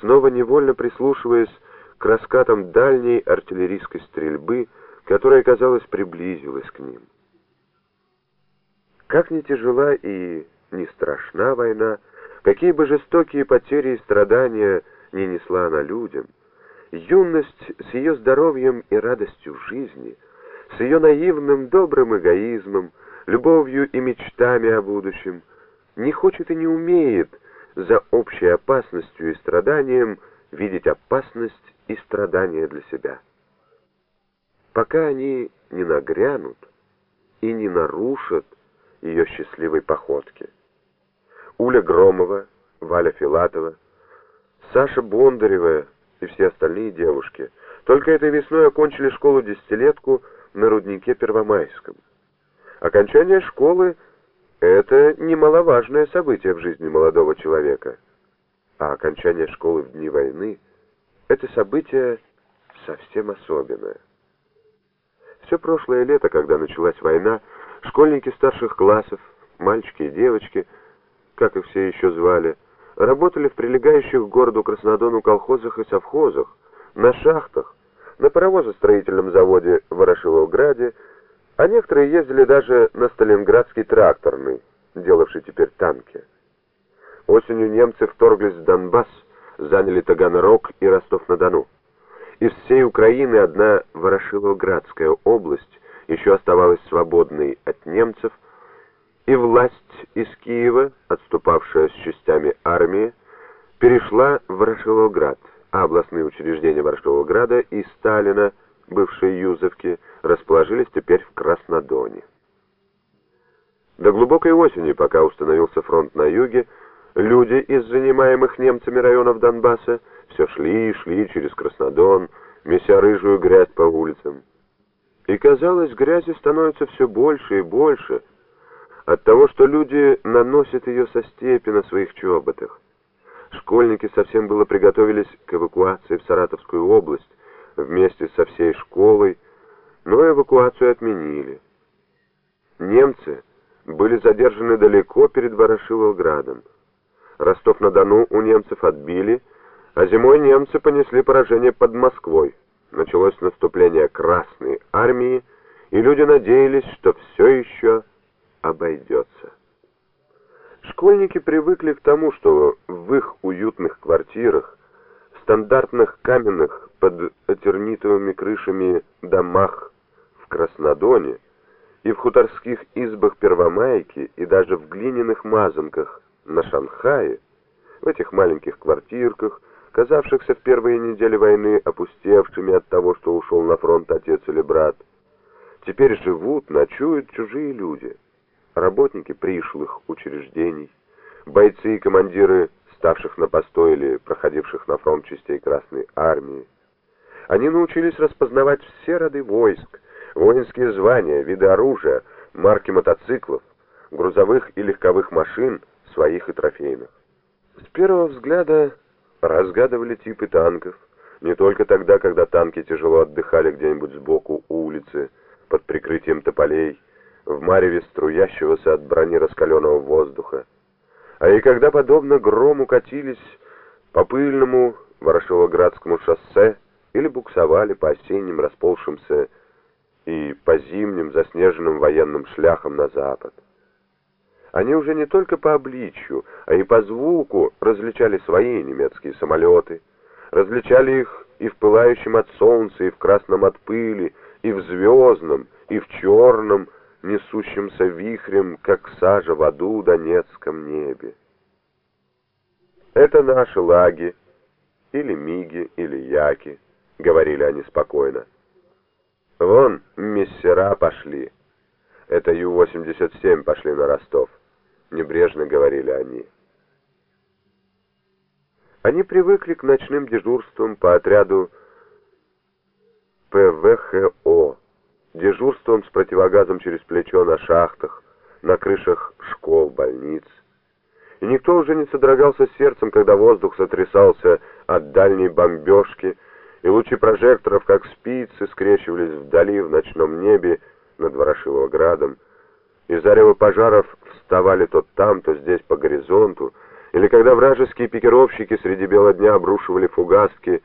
снова невольно прислушиваясь к раскатам дальней артиллерийской стрельбы, которая, казалось, приблизилась к ним. Как не тяжела и не страшна война, какие бы жестокие потери и страдания не несла она людям, юность с ее здоровьем и радостью жизни, с ее наивным добрым эгоизмом, любовью и мечтами о будущем, не хочет и не умеет за общей опасностью и страданием видеть опасность и страдания для себя. Пока они не нагрянут и не нарушат ее счастливой походки. Уля Громова, Валя Филатова, Саша Бондарева и все остальные девушки только этой весной окончили школу-десятилетку на руднике Первомайском. Окончание школы — это немаловажное событие в жизни молодого человека, а окончание школы в дни войны — это событие совсем особенное. Все прошлое лето, когда началась война, школьники старших классов, мальчики и девочки, как их все еще звали, работали в прилегающих к городу Краснодону колхозах и совхозах, на шахтах, на паровозостроительном заводе в Ворошиловграде, а некоторые ездили даже на Сталинградский тракторный, делавший теперь танки. Осенью немцы вторглись в Донбасс, заняли Таганрог и Ростов-на-Дону. Из всей Украины одна Ворошиловградская область еще оставалась свободной от немцев, и власть из Киева, отступавшая с частями армии, перешла в Ворошиловград, а областные учреждения Ворошиловграда и Сталина, бывшие Юзовки, расположились теперь в Краснодоне. До глубокой осени, пока установился фронт на юге, люди из занимаемых немцами районов Донбасса все шли и шли через Краснодон, меся рыжую грязь по улицам. И казалось, грязи становится все больше и больше от того, что люди наносят ее со степи на своих чоботах. Школьники совсем было приготовились к эвакуации в Саратовскую область вместе со всей школой, но эвакуацию отменили. Немцы были задержаны далеко перед Ворошиловградом. Ростов-на-Дону у немцев отбили, а зимой немцы понесли поражение под Москвой. Началось наступление Красной Армии, и люди надеялись, что все еще обойдется. Школьники привыкли к тому, что в их уютных квартирах, в стандартных каменных под этернитовыми крышами домах Краснодоне и в хуторских избах Первомайки и даже в глиняных мазанках на Шанхае, в этих маленьких квартирках, казавшихся в первые недели войны опустевшими от того, что ушел на фронт отец или брат, теперь живут, ночуют чужие люди, работники пришлых учреждений, бойцы и командиры, ставших на постой или проходивших на фронт частей Красной Армии. Они научились распознавать все роды войск, воинские звания, виды оружия, марки мотоциклов, грузовых и легковых машин, своих и трофейных. С первого взгляда разгадывали типы танков, не только тогда, когда танки тяжело отдыхали где-нибудь сбоку улицы, под прикрытием тополей, в мареве струящегося от брони раскаленного воздуха, а и когда, подобно грому, катились по пыльному Ворошиловградскому шоссе или буксовали по осенним расползшимся и по зимним заснеженным военным шляхам на запад. Они уже не только по обличью, а и по звуку различали свои немецкие самолеты, различали их и в пылающем от солнца, и в красном от пыли, и в звездном, и в черном, несущемся вихрем, как сажа в аду донецком небе. «Это наши лаги, или миги, или яки», — говорили они спокойно. «Вон мессера пошли. Это Ю-87 пошли на Ростов небрежно говорили они. Они привыкли к ночным дежурствам по отряду ПВХО, дежурством с противогазом через плечо на шахтах, на крышах школ, больниц. И никто уже не содрогался сердцем, когда воздух сотрясался от дальней бомбежки, и лучи прожекторов, как спицы, скрещивались вдали в ночном небе над Ворошиловградом, и зарево пожаров вставали то там, то здесь по горизонту, или когда вражеские пикировщики среди бела дня обрушивали фугаски